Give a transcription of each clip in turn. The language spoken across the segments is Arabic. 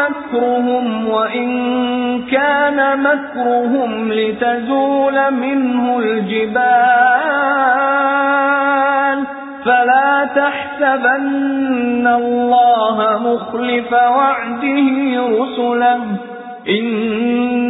مَكْرُهُمْ وَإِن كَانَ مَكْرُهُمْ لِتَزُولَ مِنْهُ الْجِبَالُ فَلَا تَحْسَبَنَّ اللَّهَ مُخْلِفَ وَعْدِهِ رُسُلَهُ إِنَّ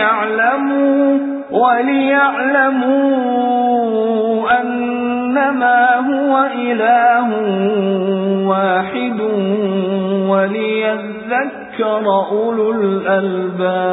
وليعلموا وليعلموا أنما هو إله واحد وليذكر أولو الألباب.